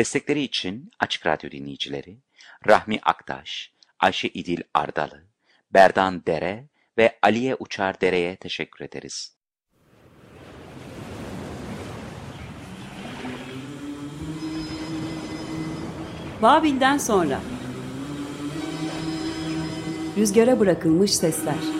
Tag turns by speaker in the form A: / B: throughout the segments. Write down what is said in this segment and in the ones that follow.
A: Destekleri için Açık Radyo dinleyicileri Rahmi Aktaş, Ayşe İdil Ardalı, Berdan Dere ve Aliye Uçar Dere'ye teşekkür ederiz.
B: Babil'den sonra Rüzgara bırakılmış sesler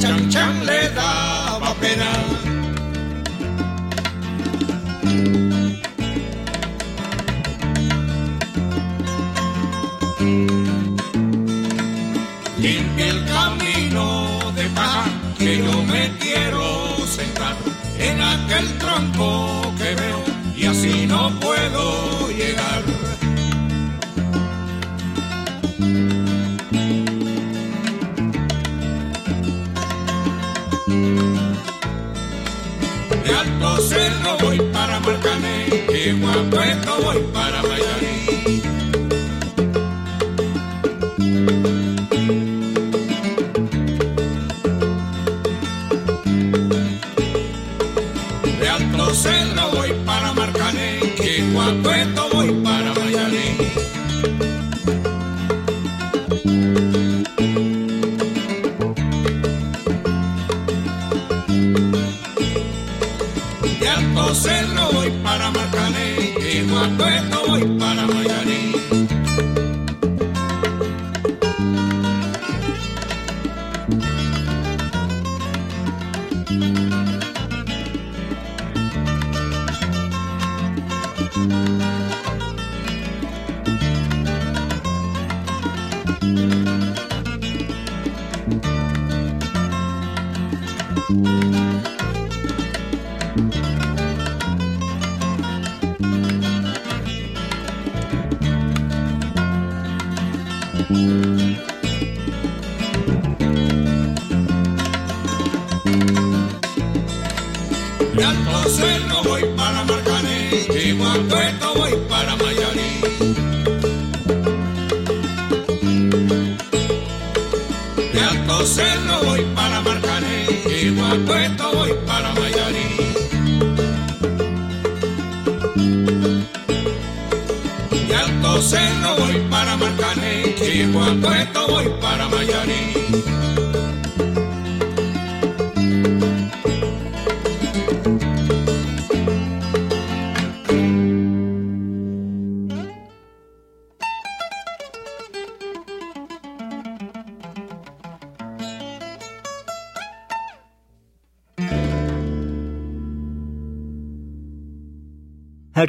C: Chang Chang Aguenta o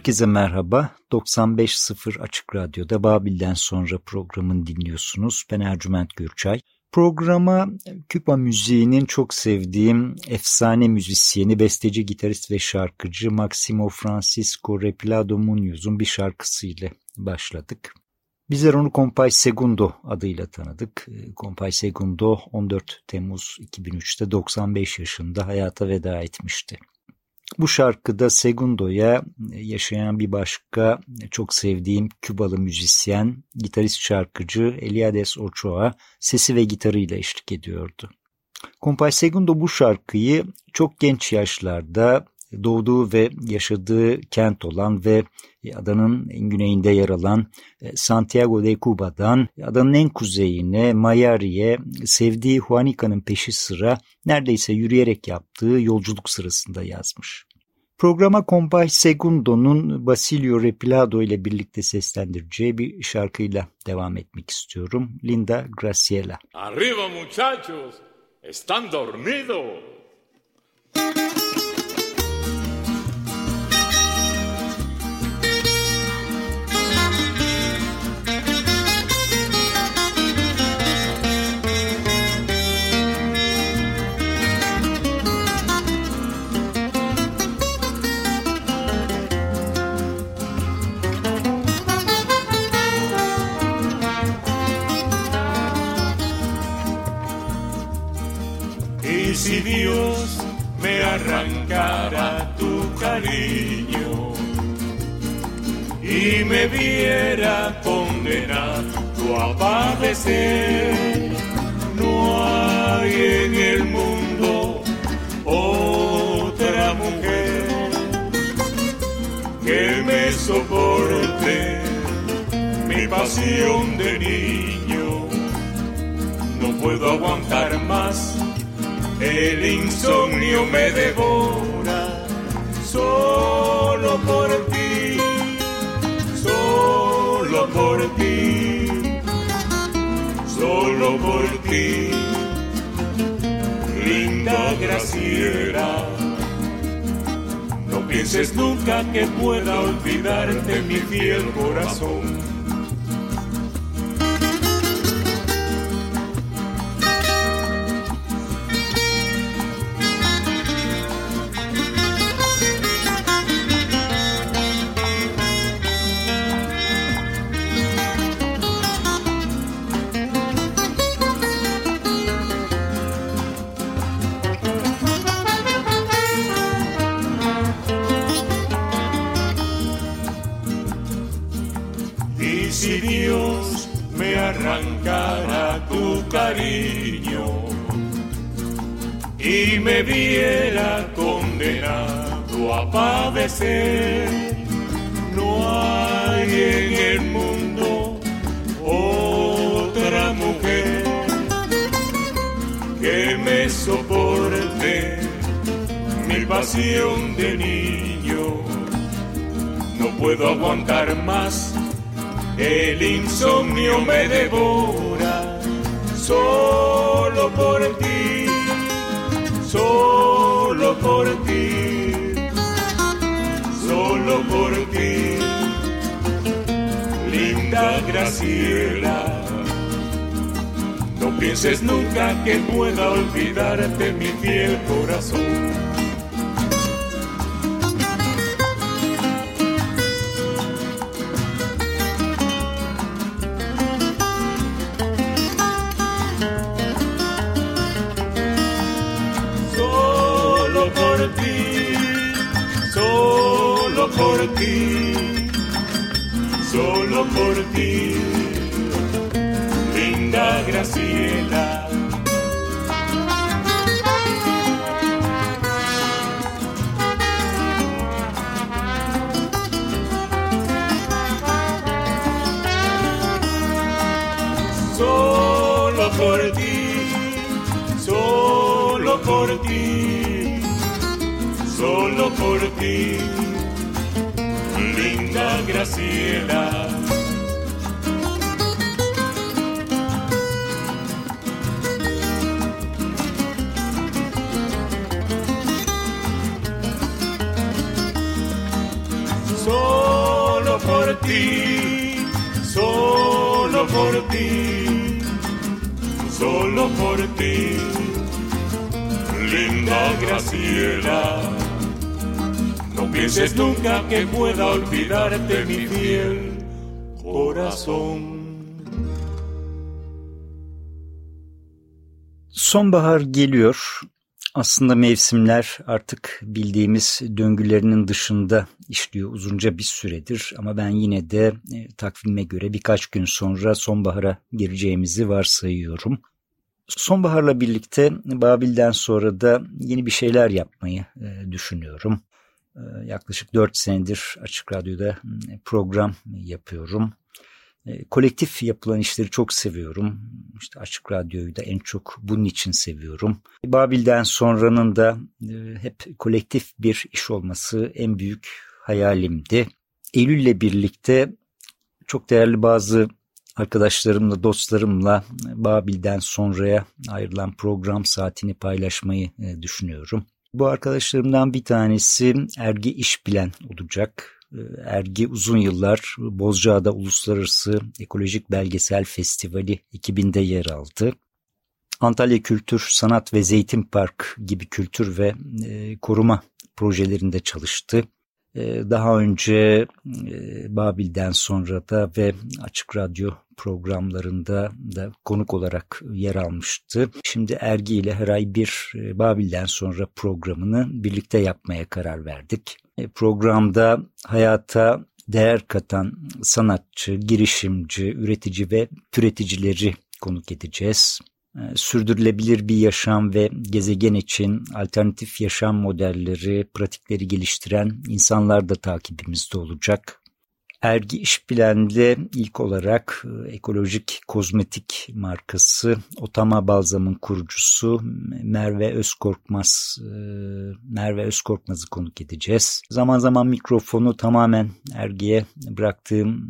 D: Herkese merhaba. 95.0 Açık Radyo'da Babil'den sonra programın dinliyorsunuz. Ben Ercüment Gürçay. Programa Küba müziğinin çok sevdiğim efsane müzisyeni, besteci, gitarist ve şarkıcı Maximo Francisco Repilado Munoz'un bir şarkısıyla başladık. Bizler onu Compay Segundo adıyla tanıdık. Compay Segundo 14 Temmuz 2003'te 95 yaşında hayata veda etmişti. Bu şarkıda Segundo'ya yaşayan bir başka çok sevdiğim Kübalı müzisyen, gitarist şarkıcı Eliades Ochoa sesi ve gitarıyla eşlik ediyordu. Compay Segundo bu şarkıyı çok genç yaşlarda doğduğu ve yaşadığı kent olan ve adanın en güneyinde yer alan e, Santiago de Cuba'dan adanın en kuzeyine Mayari'ye sevdiği Juanica'nın peşi sıra neredeyse yürüyerek yaptığı yolculuk sırasında yazmış. Programa Compay Segundo'nun Basilio Repilado ile birlikte seslendireceği bir şarkıyla devam etmek istiyorum. Linda Graciela.
E: Arriba muchachos, están dormidos. Arrancara tu cariño y me viera condenado a padecer, no hay en el mundo otra mujer que me soporte mi pasión de niño. No puedo aguantar más el insomnio me devora solo por ti, solo por ti, solo por ti, linda Graciela. No pienses nunca que pueda olvidarte mi fiel corazón No hay en el mundo otra mujer que me soporte mi pasión de niño. No puedo aguantar más, el insomnio me devora solo por ti solo por ti, Graciela. No pienses nunca que pueda olvidarte mi fiel corazón. solo por ti, linda Graciela. Solo por ti, solo por ti, solo por ti Graciela.
F: Por ti, linda Graciela. No pienses nunca que pueda olvidarte mi fiel corazón.
D: Sonbahar geliyor. Aslında mevsimler artık bildiğimiz döngülerinin dışında işliyor uzunca bir süredir ama ben yine de e, takvime göre birkaç gün sonra sonbahara gireceğimizi varsayıyorum. Sonbaharla birlikte Babil'den sonra da yeni bir şeyler yapmayı e, düşünüyorum. E, yaklaşık 4 senedir Açık Radyo'da program yapıyorum. E, kolektif yapılan işleri çok seviyorum. İşte Açık Radyo'yu da en çok bunun için seviyorum. Babil'den sonranın da hep kolektif bir iş olması en büyük hayalimdi. Eylül'le birlikte çok değerli bazı arkadaşlarımla, dostlarımla Babil'den sonraya ayrılan program saatini paylaşmayı e, düşünüyorum. Bu arkadaşlarımdan bir tanesi Ergi İşbilen olacak. Ergi uzun yıllar Bozcaada Uluslararası Ekolojik Belgesel Festivali 2000'de yer aldı. Antalya Kültür, Sanat ve Zeytin Park gibi kültür ve e, koruma projelerinde çalıştı. E, daha önce e, Babil'den sonra da ve Açık Radyo programlarında da konuk olarak yer almıştı. Şimdi Ergi ile her ay bir e, Babil'den sonra programını birlikte yapmaya karar verdik. E, programda hayata değer katan sanatçı, girişimci, üretici ve türeticileri konuk edeceğiz. E, sürdürülebilir bir yaşam ve gezegen için alternatif yaşam modelleri, pratikleri geliştiren insanlar da takibimizde olacak. Ergi İşbilen'de ilk olarak e, ekolojik kozmetik markası Otama Balzam'ın kurucusu Merve Özkorkmaz e, Merve Özkorkmaz'ı konuk edeceğiz. Zaman zaman mikrofonu tamamen Ergi'ye bıraktığım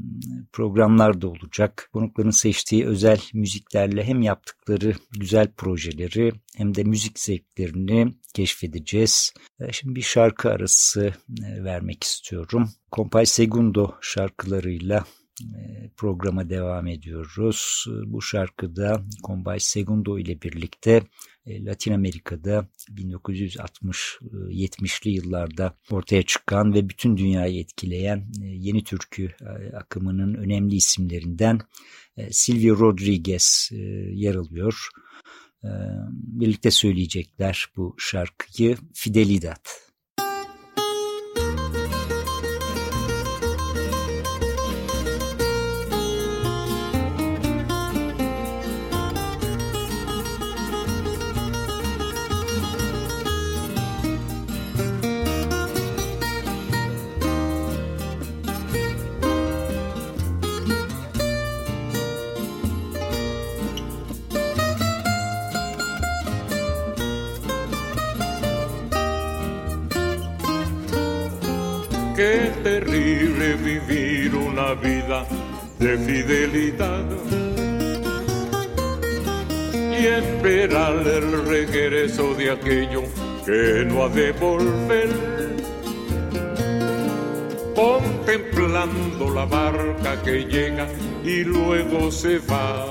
D: programlar da olacak. Konukların seçtiği özel müziklerle hem yaptıkları güzel projeleri hem de müzik zevklerini keşfedeceğiz. E, şimdi bir şarkı arası vermek istiyorum. Compay Segundo şarkılarıyla e, programa devam ediyoruz. Bu şarkıda Compay Segundo ile birlikte e, Latin Amerika'da 1960-70'li yıllarda ortaya çıkan ve bütün dünyayı etkileyen e, yeni türkü akımının önemli isimlerinden Silvio Rodriguez yer alıyor. Birlikte söyleyecekler bu şarkıyı Fidelidad.
F: De fidelidad y esperar el regreso de aquello que no ha de volver. Contemplando la barca que llega y luego se va.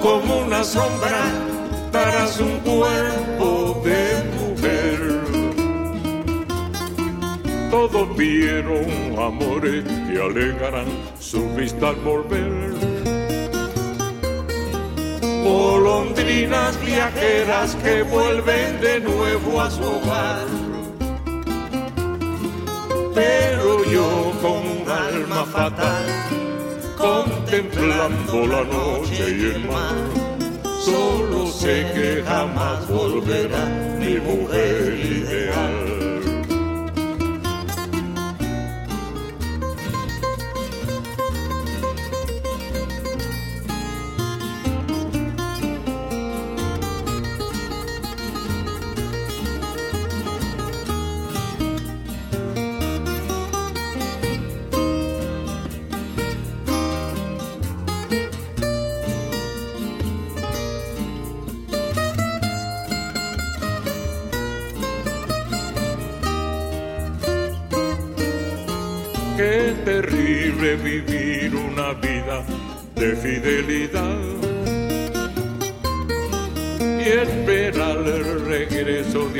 F: Como una sombra darás un cuerpo de todos vieron amores que alegarán su vista al volver. Golondrinas viajeras que vuelven de nuevo a su hogar. Pero yo con un alma fatal, contemplando la noche y el mar, solo sé que jamás volverá mi mujer ideal.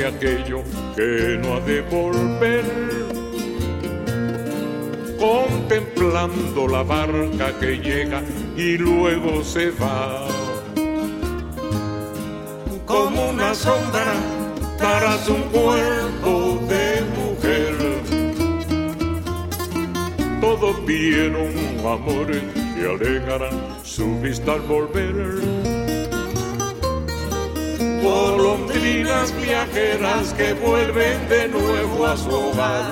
F: Aquello que no ha de volver. Contemplando la barca que llega y luego se va. Como una sombra tras un cuerpo de mujer. Todos vieron amores que alegarán su vista al volver golondrinas viajeras que vuelven de nuevo a su hogar.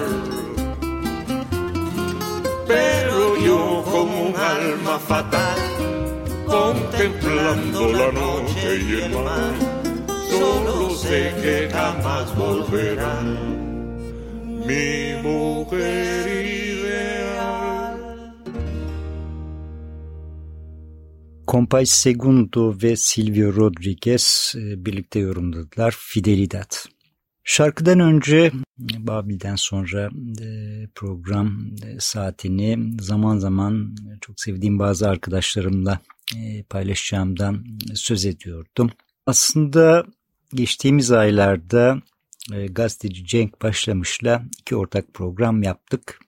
F: Pero yo como un alma fatal, contemplando la noche y el mar, solo sé que jamás volverán. Mi mujer
D: Compay Segundo ve Silvio Rodriguez e, birlikte yorumladılar Fidelidad. Şarkıdan önce Babil'den sonra e, program e, saatini zaman zaman çok sevdiğim bazı arkadaşlarımla paylaşacağımdan söz ediyordum. Aslında geçtiğimiz aylarda gazeteci Cenk Başlamış'la iki ortak program yaptık.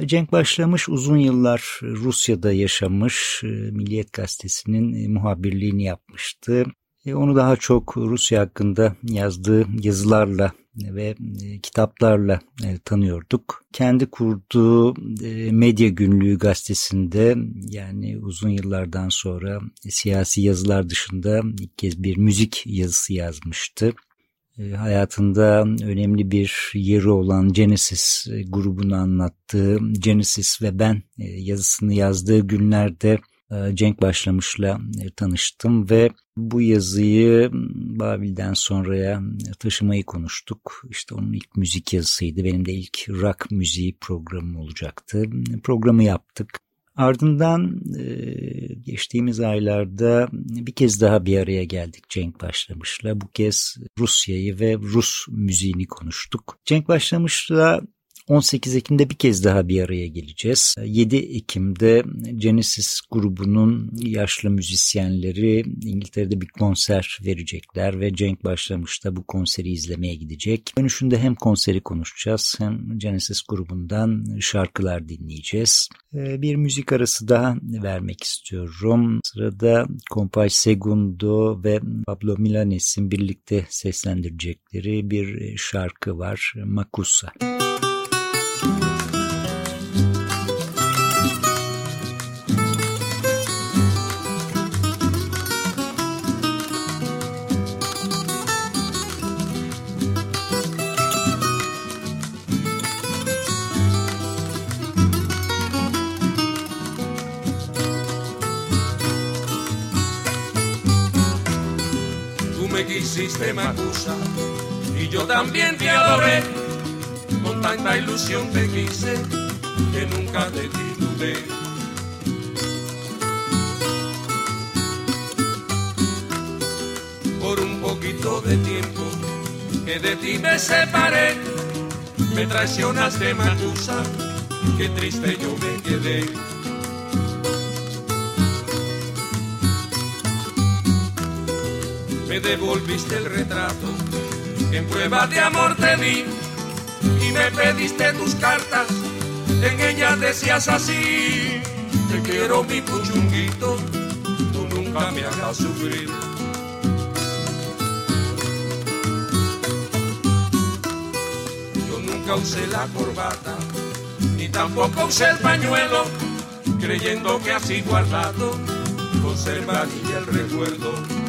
D: Cenk Başlamış uzun yıllar Rusya'da yaşamış, e, Milliyet Gazetesi'nin e, muhabirliğini yapmıştı. E, onu daha çok Rusya hakkında yazdığı yazılarla ve kitaplarla tanıyorduk. Kendi kurduğu Medya Günlüğü gazetesinde yani uzun yıllardan sonra siyasi yazılar dışında ilk kez bir müzik yazısı yazmıştı. E, hayatında önemli bir yeri olan Genesis e, grubunu anlattığı Genesis ve ben e, yazısını yazdığı günlerde Cenk Başlamış'la tanıştım ve bu yazıyı Babil'den sonraya taşımayı konuştuk. İşte onun ilk müzik yazısıydı. Benim de ilk rock müziği programım olacaktı. Programı yaptık. Ardından e, geçtiğimiz aylarda bir kez daha bir araya geldik Cenk Başlamış'la. Bu kez Rusya'yı ve Rus müziğini konuştuk. Cenk Başlamış'la 18 Ekim'de bir kez daha bir araya geleceğiz. 7 Ekim'de Genesis grubunun yaşlı müzisyenleri İngiltere'de bir konser verecekler ve Cenk başlamış da bu konseri izlemeye gidecek. Dönüşünde hem konseri konuşacağız hem Genesis grubundan şarkılar dinleyeceğiz. Ee, bir müzik arası daha vermek istiyorum. Sırada Compay Segundo ve Pablo Milanes'in birlikte seslendirecekleri bir şarkı var. Makusa. Müzik
G: quisiste me acusa y yo también te adoré. Con tanta ilusión te quise que nunca te titulé. Por un poquito de tiempo que de ti me separé, me traicionaste, me acusa, qué triste yo me quedé. Me devolviste el retrato. En prueba de amor te di y me pediste tus cartas, en ellas decías así, te quiero mi puchunguito, tú nunca me hagas sufrir. Yo nunca usé la corbata, ni tampoco usé el pañuelo, creyendo que así guardado conservaría el recuerdo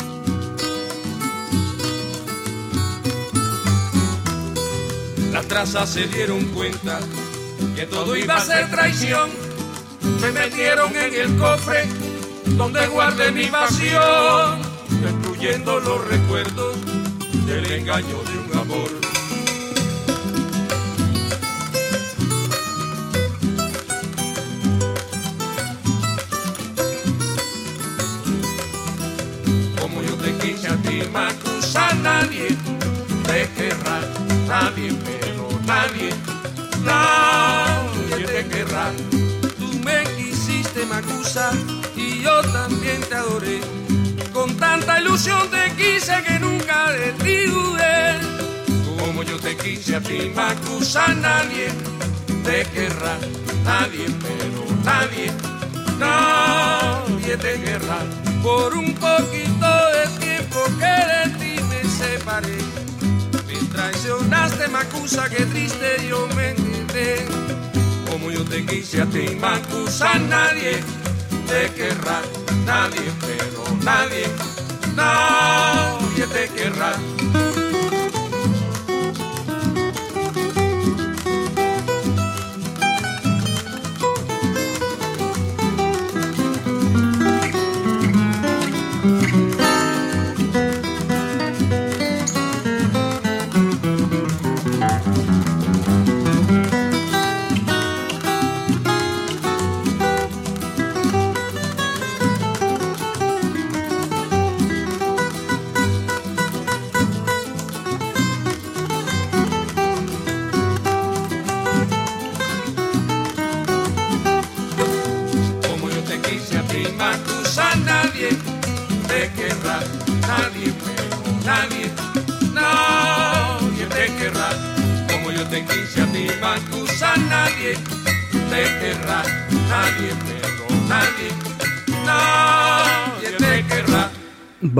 G: Las trazas se dieron cuenta que todo iba a ser traición. Me metieron en el cofre donde guardé mi pasión, destruyendo los recuerdos del engaño de un amor. Como yo te quise a ti, Macusa, nadie te querrá, nadie me querrás. Tú me quisiste, Macusa, y yo también te adoré. Con tanta ilusión te quise que nunca de ti dudé. Como yo te quise a ti, Macusa, nadie te querrá. Nadie, pero nadie, nadie te querrá. Por un poquito de tiempo que de ti me separé. Me traicionaste, Macusa, que triste yo me quedé. Como yo te quise a ti, Macusa, nadie te querrá. Nadie, pero nadie, nadie te querrá.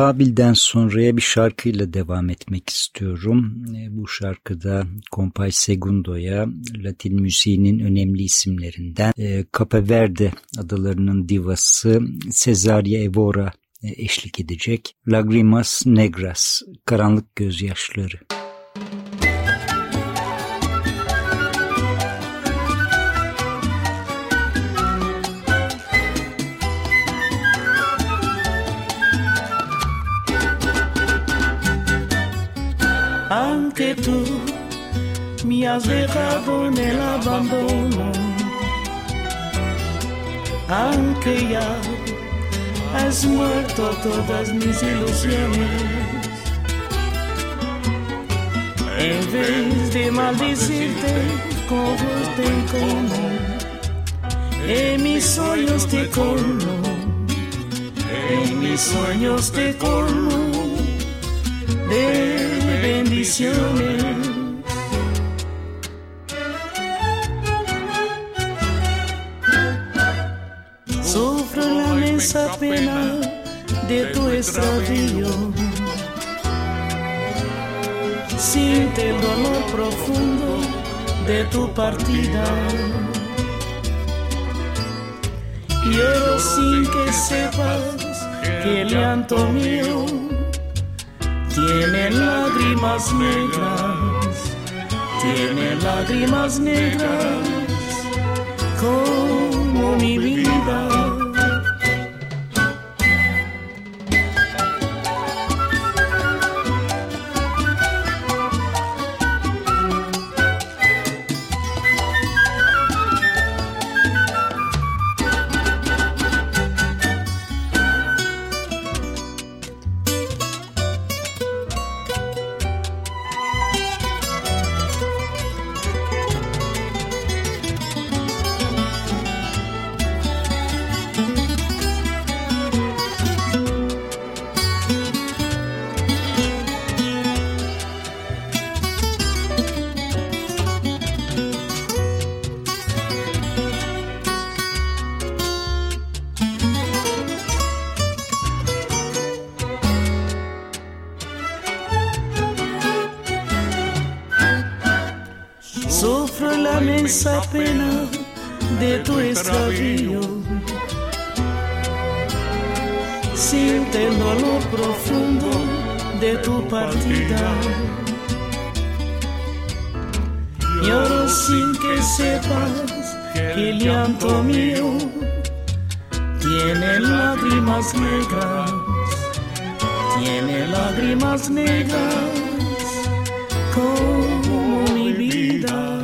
D: Babil'den sonraya bir şarkıyla devam etmek istiyorum. E, Bu şarkıda Compay Segundo'ya Latin müziğinin önemli isimlerinden e, Cape Verde adalarının divası Cesaria Evora e, eşlik edecek. Lagrimas Negras, Karanlık Gözyaşları.
H: Aunque tú me has dejado en el abandono, aunque ya has muerto todas mis ilusiones, en vez de maldecirte con fuerte encono, en mis sueños te colmo, en mis sueños te colmo bendiciones. Sufro la mensa pena de tu extravío. Siente el dolor profundo de tu partida. Lloro sin que sepas que el llanto mío tiene lágrimas negras, tiene lágrimas negras como mi vida. Pena de tu extravío. Siente el dolor profundo de tu partida. Lloro sin que sepas que el llanto mío tiene lágrimas negras, tiene lágrimas negras como mi vida.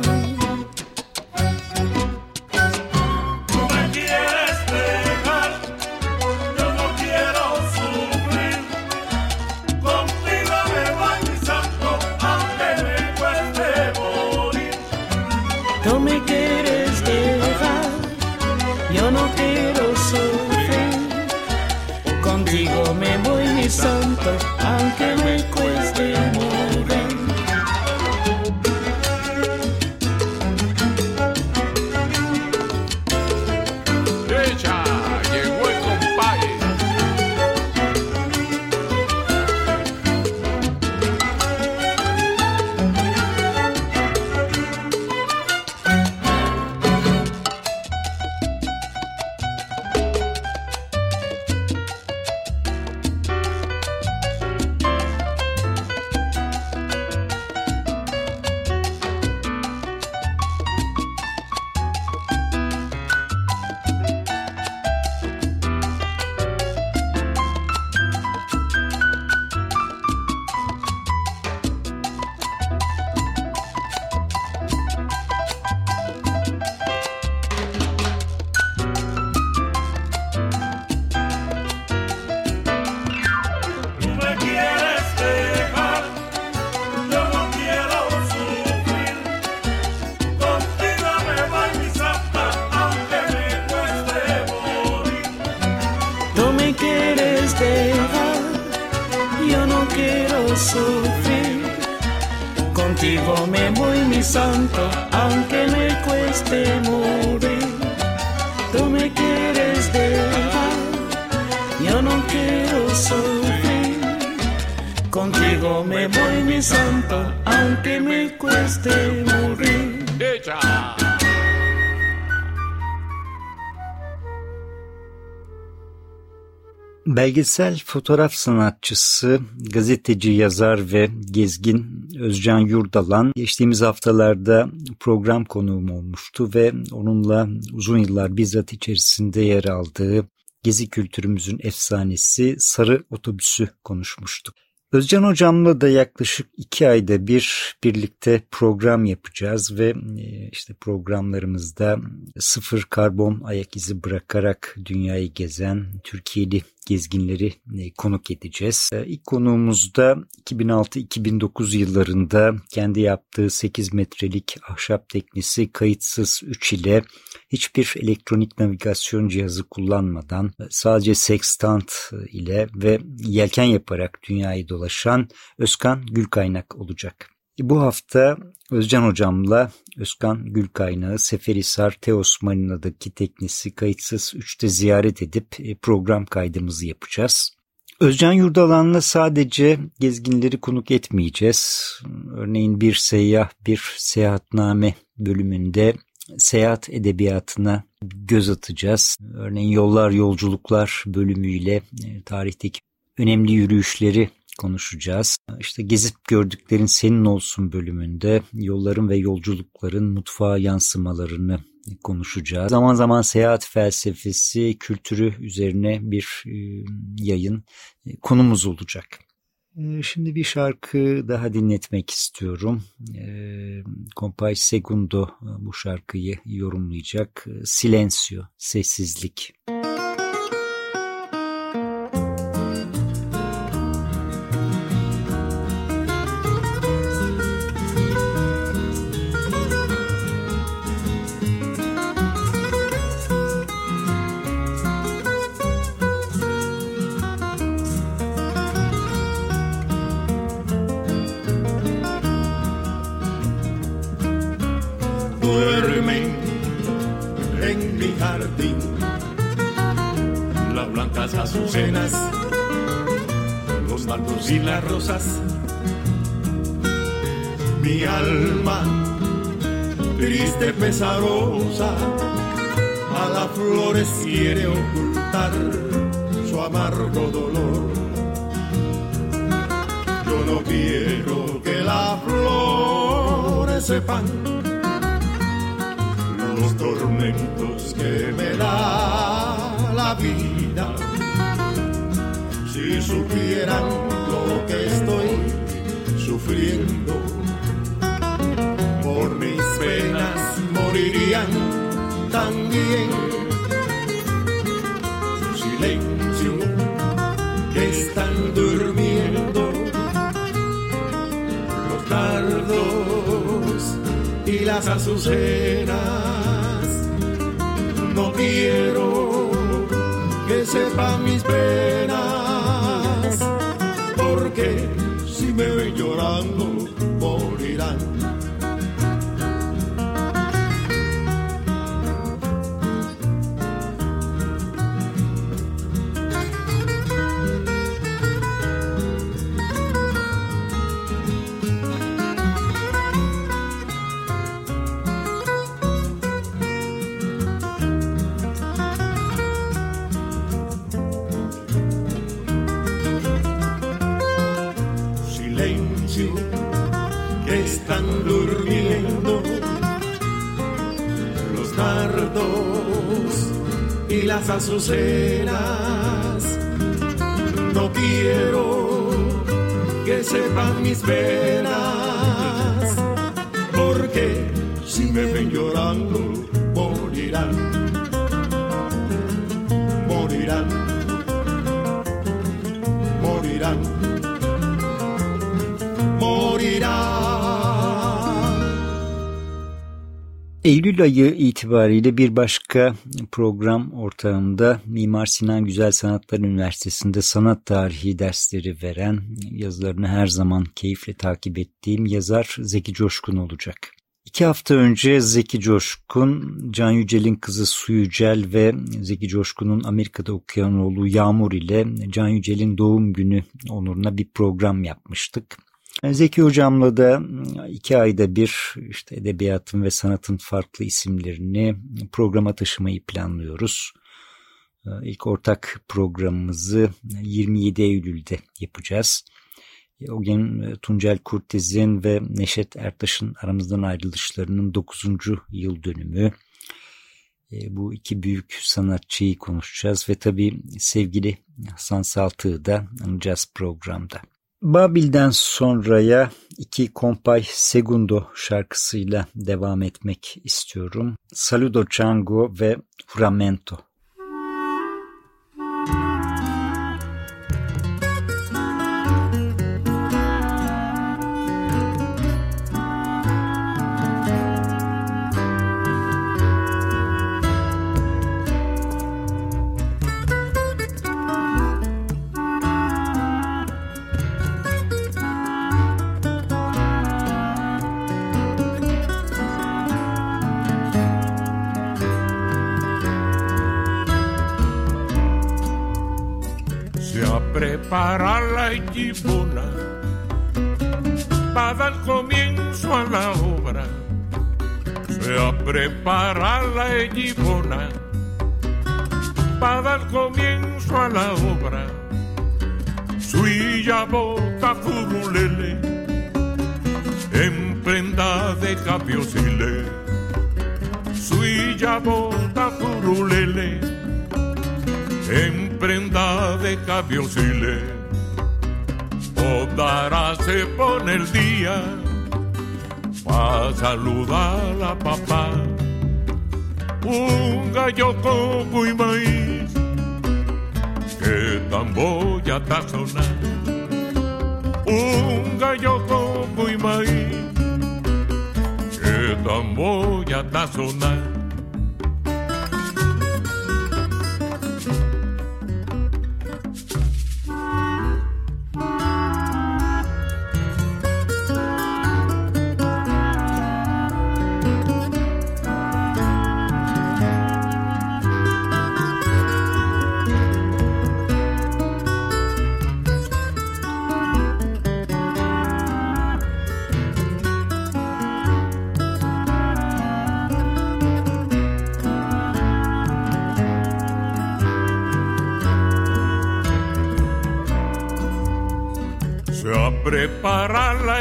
I: Yo no quiero sufrir. Contigo me voy, mi santo, aunque me cueste morir.
H: Tú me quieres dejar,
J: yo no quiero sufrir. Contigo me voy, mi
K: santo, aunque me cueste morir.
D: Belgesel fotoğraf sanatçısı, gazeteci, yazar ve gezgin Özcan Yurdalan geçtiğimiz haftalarda program konuğum olmuştu ve onunla uzun yıllar bizzat içerisinde yer aldığı gezi kültürümüzün efsanesi Sarı Otobüsü konuşmuştuk. Özcan Hocam'la da yaklaşık iki ayda bir birlikte program yapacağız ve e, işte programlarımızda sıfır karbon ayak izi bırakarak dünyayı gezen Türkiye'li gezginleri e, konuk edeceğiz. E, İlk konuğumuzda 2006-2009 yıllarında kendi yaptığı 8 metrelik ahşap teknesi kayıtsız 3 ile hiçbir elektronik navigasyon cihazı kullanmadan e, sadece sextant ile ve yelken yaparak dünyayı dolaşan Özkan Gülkaynak olacak. Bu hafta Özcan Hocam'la Özkan Gülkaynak'ı Seferihisar Teos Marina'daki teknesi kayıtsız 3'te ziyaret edip e, program kaydımızı yapacağız. Özcan Yurdalan'la sadece gezginleri konuk etmeyeceğiz. Örneğin bir seyyah bir seyahatname bölümünde seyahat edebiyatına göz atacağız. Örneğin Yollar Yolculuklar bölümüyle e, tarihteki önemli yürüyüşleri konuşacağız. İşte gezip gördüklerin senin olsun bölümünde yolların ve yolculukların mutfağa yansımalarını konuşacağız. Zaman zaman seyahat felsefesi, kültürü üzerine bir e, yayın e, konumuz olacak. E, Şimdi bir şarkı daha dinletmek istiyorum. Compay Segundo bu şarkıyı yorumlayacak. Silencio, sessizlik.
J: duermen morirían también. Silencio, que están durmiendo los dardos y las azucenas. No quiero que sepan mis penas porque si me ven llorando las azucenas. No quiero que sepan mis penas, porque si me ven llorando, morirán, morirán, morirán, morirán.
D: Eylül ayı itibariyle bir başka program ortağımda Mimar Sinan Güzel Sanatlar Üniversitesi'nde sanat tarihi dersleri veren, yazılarını her zaman keyifle takip ettiğim yazar Zeki Coşkun olacak. İki hafta önce Zeki Coşkun, Can Yücel'in kızı Su Yücel ve Zeki Coşkun'un Amerika'da okuyan oğlu Yağmur ile Can Yücel'in doğum günü onuruna bir program yapmıştık. Zeki Hocam'la da iki ayda bir işte edebiyatın ve sanatın farklı isimlerini programa taşımayı planlıyoruz. İlk ortak programımızı 27 Eylül'de yapacağız. O gün Tuncel Kurtiz'in ve Neşet Ertaş'ın aramızdan ayrılışlarının 9. yıl dönümü. Bu iki büyük sanatçıyı konuşacağız ve tabii sevgili Hasan Saltık'ı da anacağız programda. Babil'den sonraya iki Kompay Segundo şarkısıyla devam etmek istiyorum. Saludo Chango ve Juramento.
F: A preparar la equipona para dar comienzo a la obra. Se a preparar la equipona para dar comienzo a la obra. Suilla bota furulele en prenda de capiosile. Suilla bota furulele en prenda de cabiosile. Odara se pone el día pa' saludar a papá. Un gallo coco y maíz que tamboya está sonar. Un gallo coco y maíz que tamboya está sonar.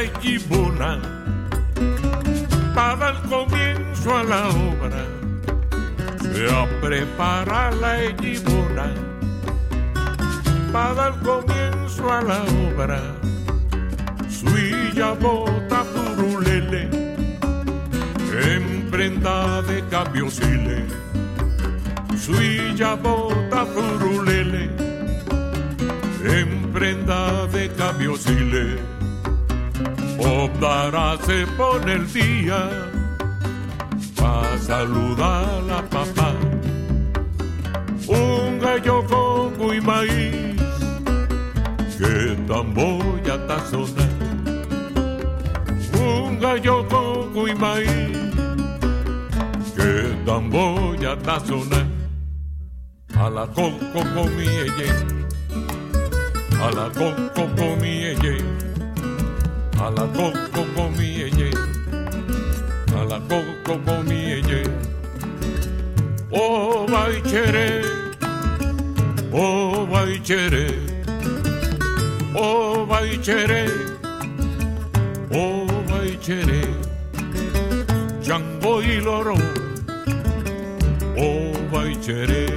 F: María para dar comienzo a la obra. Se a preparar la Equimona para dar comienzo a la obra. Suya bota turulele, emprenda de cambiosile. Suya bota turulele, emprenda de cambiosile. Obdará se pone el día pa' saludar a papá. Un gallo coco y maíz que tambor ya está sonando. Un gallo coco y maíz, que tambor ya está sonando. A la coco comí a la coco comí a la go go go me yeah yeah. A la go go go me yeah yeah. Oh vai chere, oh vai chere,
C: oh vai oh vai chere. Y loro, oh vai chere.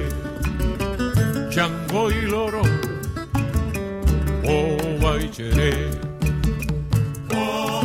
C: Y loro,
F: oh vai chere.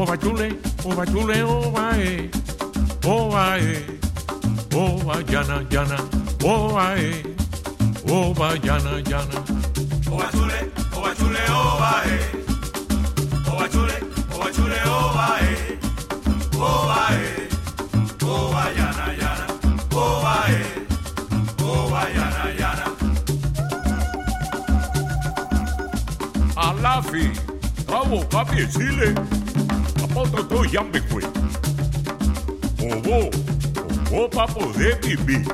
F: Ova chule, ova chule, ova vai, ova vai, ova yana yana, ova oh ova yana yana.
C: Ova chule, ova chule, ova vai, ova chule, ova chule, ova vai, ova vai, ova yana yana, ova oh ova yana yana.
F: Alafi, jana. Aláàfin, ráwọ̀ Chile outro tu já me fui. Roubou, roubou pra poder beber.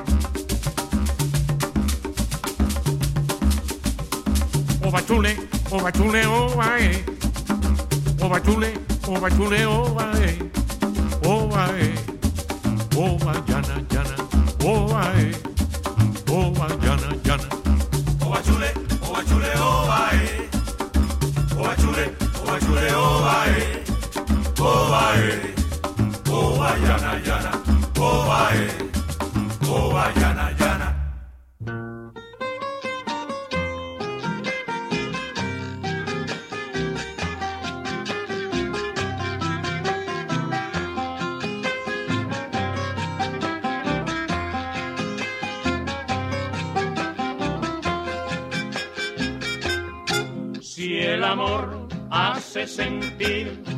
F: Oba chule, oba chule, oba e. Oba chule, oba chule, oba e. Oba e. Oba jana jana, oba e. Oba jana jana.
C: Oba chule, oba chule, oba e. Oba chule, oba chule, oba e. Oba eh. Oba yana, yana. Oba yana, yana.
L: Si el amor hace sentir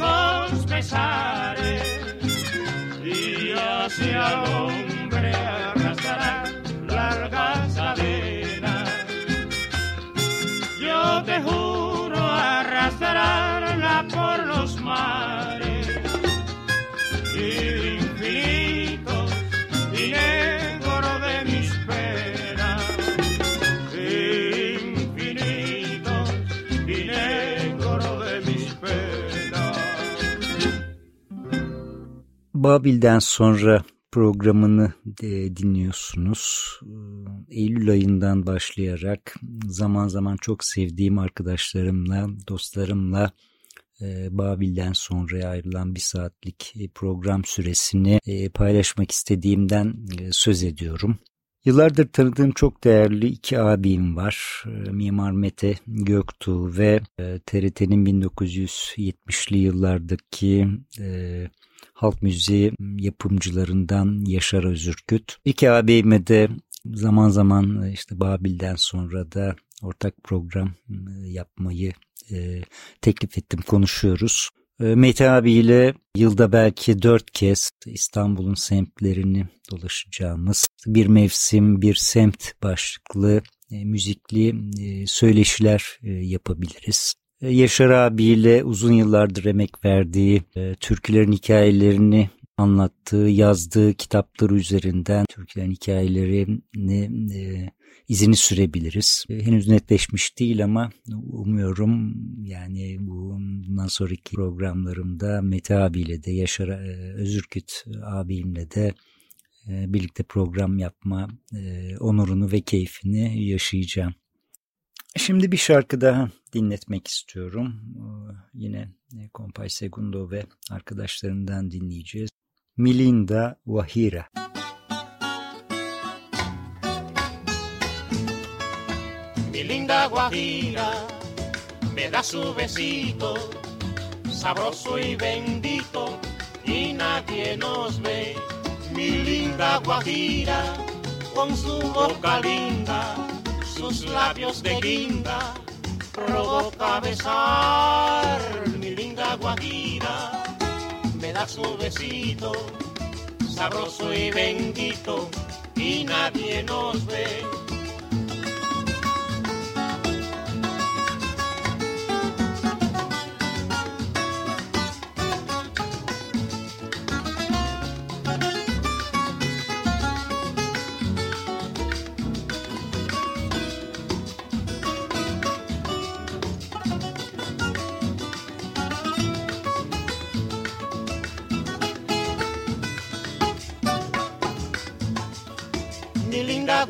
L: místicos pesares y hacia el hombre arrastrará largas cadenas. Yo te juro arrastrarla por los mares
D: Babil'den sonra programını e, dinliyorsunuz. Eylül ayından başlayarak zaman zaman çok sevdiğim arkadaşlarımla, dostlarımla e, Babil'den sonra ayrılan bir saatlik e, program süresini paylaşmak istediğimden söz ediyorum. Yıllardır tanıdığım çok değerli iki abim var. Mimar Mete Göktuğ ve TRT'nin 1970'li yıllardaki halk müziği yapımcılarından Yaşar Özürküt. İki abime de zaman zaman e, işte Babil'den sonra da ortak program e, yapmayı e, teklif ettim konuşuyoruz. Mete abiyle yılda belki dört kez İstanbul'un semtlerini dolaşacağımız bir mevsim bir semt başlıklı müzikli söyleşiler yapabiliriz. E, Yaşar abiyle uzun yıllardır emek verdiği e, türkülerin hikayelerini anlattığı, yazdığı kitapları üzerinden türkülerin hikayelerini e, izini sürebiliriz. Henüz netleşmiş değil ama umuyorum yani bu bundan sonraki programlarımda Mete abiyle de Yaşar Özürküt abimle de birlikte program yapma onurunu ve keyfini yaşayacağım. Şimdi bir şarkı daha dinletmek istiyorum. Ee, Yine e, Kompay Segundo ve arkadaşlarından dinleyeceğiz. Milinda Wahira.
K: Mi linda Guajira me da su besito, sabroso y bendito, y nadie nos ve. Mi linda Guajira, con su boca linda, sus labios de guinda, provoca besar. Mi linda Guajira me da su besito, sabroso y bendito, y nadie nos ve.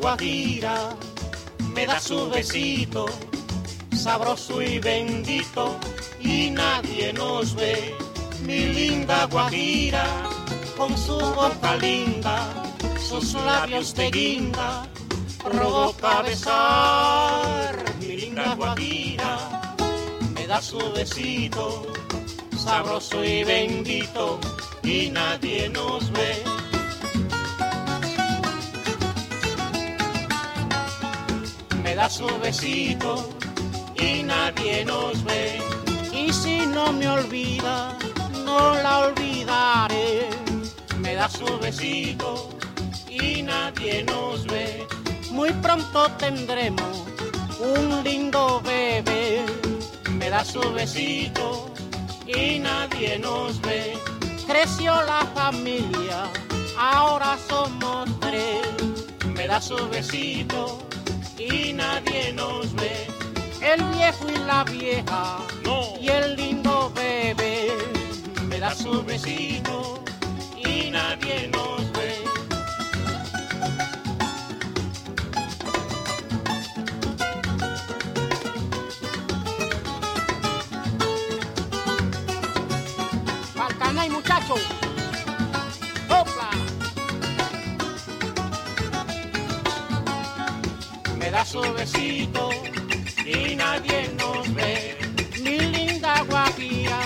K: Guajira me da su besito, sabroso y bendito, y nadie nos ve. Mi linda Guajira, con su boca linda, sus labios de guinda, provoca besar. Mi linda Guajira me da su besito, sabroso y bendito, y nadie nos ve. Me da su besito y nadie nos ve. Y si no me olvida, no la olvidaré. Me da su besito y nadie nos ve. Muy pronto tendremos un lindo bebé. Me da su besito y nadie nos ve. Creció la familia, ahora somos tres. Me da su besito y nadie nos ve. El viejo y la vieja y el lindo bebé me da su besito y nadie nos ve. da suavecito y nadie nos ve. Mi linda guajía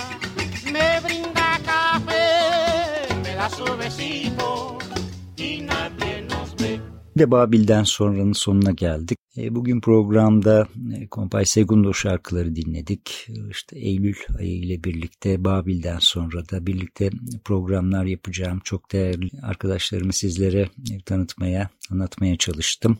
K: me brinda café, me da suavecito y nadie nos ve.
D: Ve Babil'den sonranın sonuna geldik. E, bugün programda e, Kompay Segundo şarkıları dinledik. E, işte Eylül ayı ile birlikte Babil'den sonra da birlikte programlar yapacağım. Çok değerli arkadaşlarımı sizlere tanıtmaya, anlatmaya çalıştım.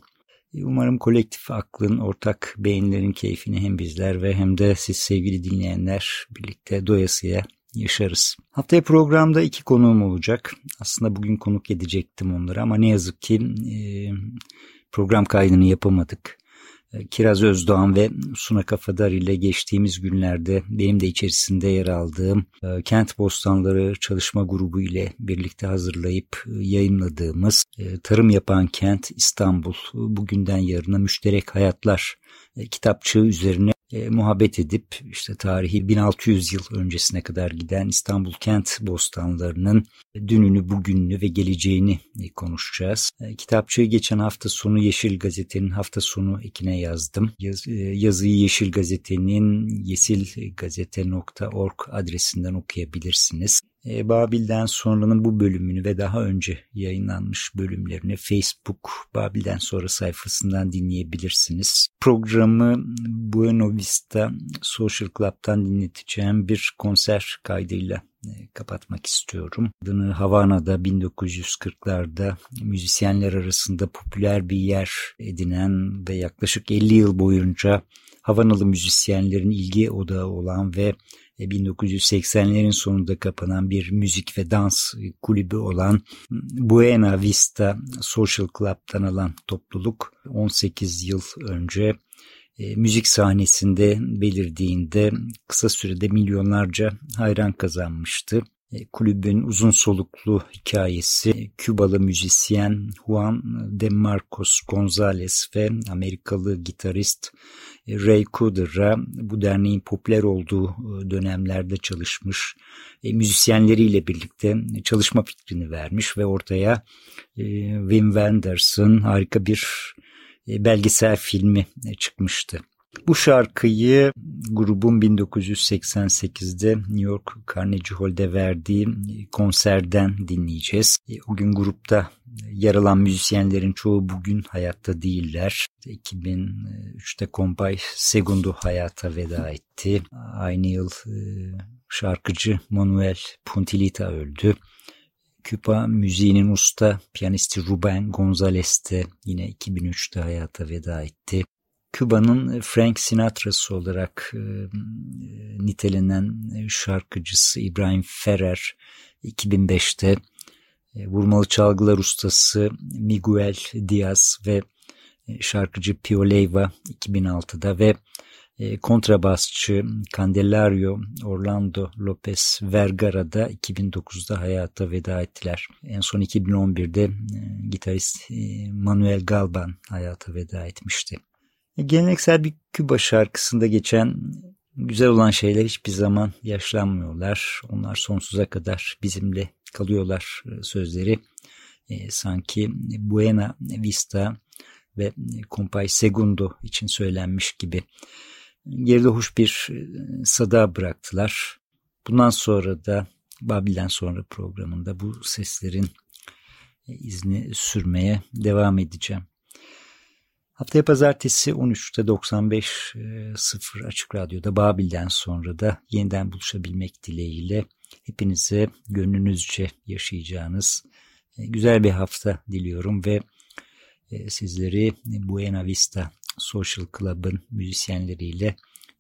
D: Umarım kolektif aklın, ortak beyinlerin keyfini hem bizler ve hem de siz sevgili dinleyenler birlikte doyasıya yaşarız. Haftaya programda iki konuğum olacak. Aslında bugün konuk edecektim onları ama ne yazık ki e, program kaydını yapamadık. E, Kiraz Özdoğan ve Suna Kafadar ile geçtiğimiz günlerde benim de içerisinde yer aldığım e, Kent Bostanları Çalışma Grubu ile birlikte hazırlayıp e, yayınladığımız Tarım Yapan Kent İstanbul bugünden yarına müşterek hayatlar kitapçığı üzerine e, muhabbet edip işte tarihi 1600 yıl öncesine kadar giden İstanbul kent bostanlarının dününü, bugününü ve geleceğini e, konuşacağız. E, kitapçığı geçen hafta sonu Yeşil Gazete'nin hafta sonu ekine yazdım. Yaz, e, yazıyı Yeşil Gazete'nin yesilgazete.org adresinden okuyabilirsiniz. E, Babil'den sonranın bu bölümünü ve daha önce yayınlanmış bölümlerini Facebook Babil'den sonra sayfasından dinleyebilirsiniz. Programı Bueno Vista Social Club'tan dinleteceğim bir konser kaydıyla e, kapatmak istiyorum. Adını Havana'da 1940'larda müzisyenler arasında popüler bir yer edinen ve yaklaşık 50 yıl boyunca Havanalı müzisyenlerin ilgi odağı olan ve 1980'lerin sonunda kapanan bir müzik ve dans kulübü olan Buena Vista Social Club'tan alan topluluk 18 yıl önce e, müzik sahnesinde belirdiğinde kısa sürede milyonlarca hayran kazanmıştı. E, kulübün uzun soluklu hikayesi Kübalı müzisyen Juan de Marcos Gonzalez ve Amerikalı gitarist Ray Cooder'a bu derneğin popüler olduğu e, dönemlerde çalışmış e, müzisyenleriyle birlikte çalışma fikrini vermiş ve ortaya Wim Wenders'ın harika bir belgesel filmi çıkmıştı. Bu şarkıyı grubun 1988'de New York Carnegie Hall'de verdiği konserden dinleyeceğiz. O gün grupta yer alan müzisyenlerin çoğu bugün hayatta değiller. 2003'te Kompay Segundo hayata veda etti. Aynı yıl e, şarkıcı Manuel Puntilita öldü. Küpa müziğinin usta piyanisti Ruben Gonzalez de yine 2003'te hayata veda etti. Küba'nın Frank Sinatra'sı olarak e, nitelenen şarkıcısı İbrahim Ferrer 2005'te e, vurmalı çalgılar ustası Miguel Diaz ve e, şarkıcı Pio Leiva 2006'da ve e, kontrabasçı Candelario Orlando Lopez Vergara'da 2009'da hayata veda ettiler. En son 2011'de e, gitarist e, Manuel Galban hayata veda etmişti. Geleneksel bir Küba şarkısında geçen güzel olan şeyler hiçbir zaman yaşlanmıyorlar. Onlar sonsuza kadar bizimle kalıyorlar e, sözleri. E, sanki Buena Vista ve Compay Segundo için söylenmiş gibi. Geride hoş bir e, sada bıraktılar. Bundan sonra da Babil'den sonra programında bu seslerin e, izni sürmeye devam edeceğim. Haftaya pazartesi 13'te 95.0 e, Açık Radyo'da Babil'den sonra da yeniden buluşabilmek dileğiyle hepinize gönlünüzce yaşayacağınız e, güzel bir hafta diliyorum ve e, sizleri Buena Vista Social Club'ın müzisyenleriyle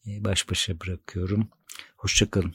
D: baş başa bırakıyorum. Hoşçakalın.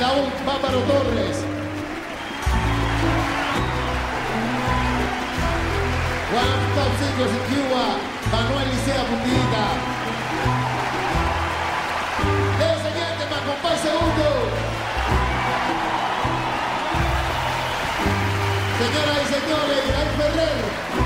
M: Raúl Bávaro Torres. Juan Top Singers in Cuba, Manuel Licea Puntita. El siguiente, más compás segundo. Señoras y señores, Israel Ferrer.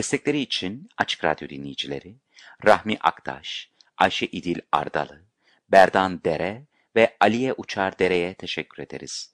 A: Destekleri için Açık Radyo dinleyicileri Rahmi Aktaş, Ayşe İdil Ardalı, Berdan Dere ve Aliye Uçar Dere'ye teşekkür ederiz.